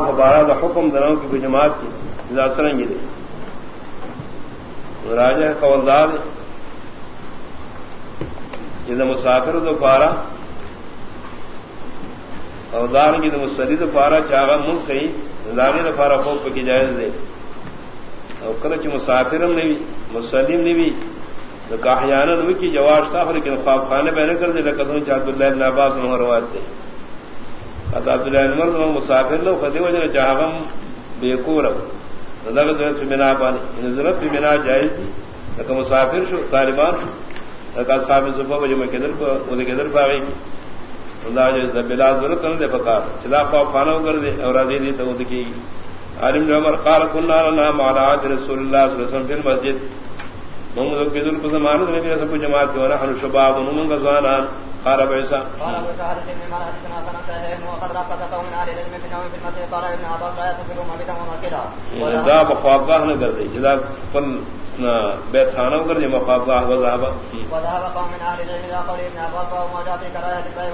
بارہ دا حکم دنوں کی جماعت کی سرنگی دے۔ راجہ قوالدار جد مسافر دو پارا۔ اوزار کی مسلی دو پارا، چاغا ملک کئی داغی دو پارا خوب کی جائز دے۔ او کلچ مسافرم نوی مسلم نوی تو کاحیانا نوی کی جواز تھا لیکن خواب خانے پہنے کر دے لکتوں چاہت اللہ ابن عباس نمہ روات دے عمر مسافر لو خدی وجہ چاہم بے کورم ضرورت بنا پانی ضرورت بھی بنا جائز تھی نہ مسافر شو، طالبان. شو نہ صاحب صبح وجہ میں کدھر کو ادھر کدھر پا گئی بلا ضرورت نہ دے پکار چلا پا فانا کر دے اور راضی دی تو کی. عالم عمر قال، كنا لنا مع رسول الله صلى الله عليه وسلم في المسجد. محمد کے ذل کو زمانہ نبی صلی اللہ علیہ وسلم جماعت کو شباب من غزوان قال ابو عيسى قال ابو سعد بن مالك حدثنا سنه وقد رقص قوم من اهل العلم في نوم في المسجد. قال ابن عباس لا يصفكم مبيتا ومكيلا ذا بخوابگاہ نہ کر دے جدا پن بیت خانہ کر دے مخوابگاہ وذهب وذهب قوم من اهل العلم الى قول ابن عباس وما جاء في كراهه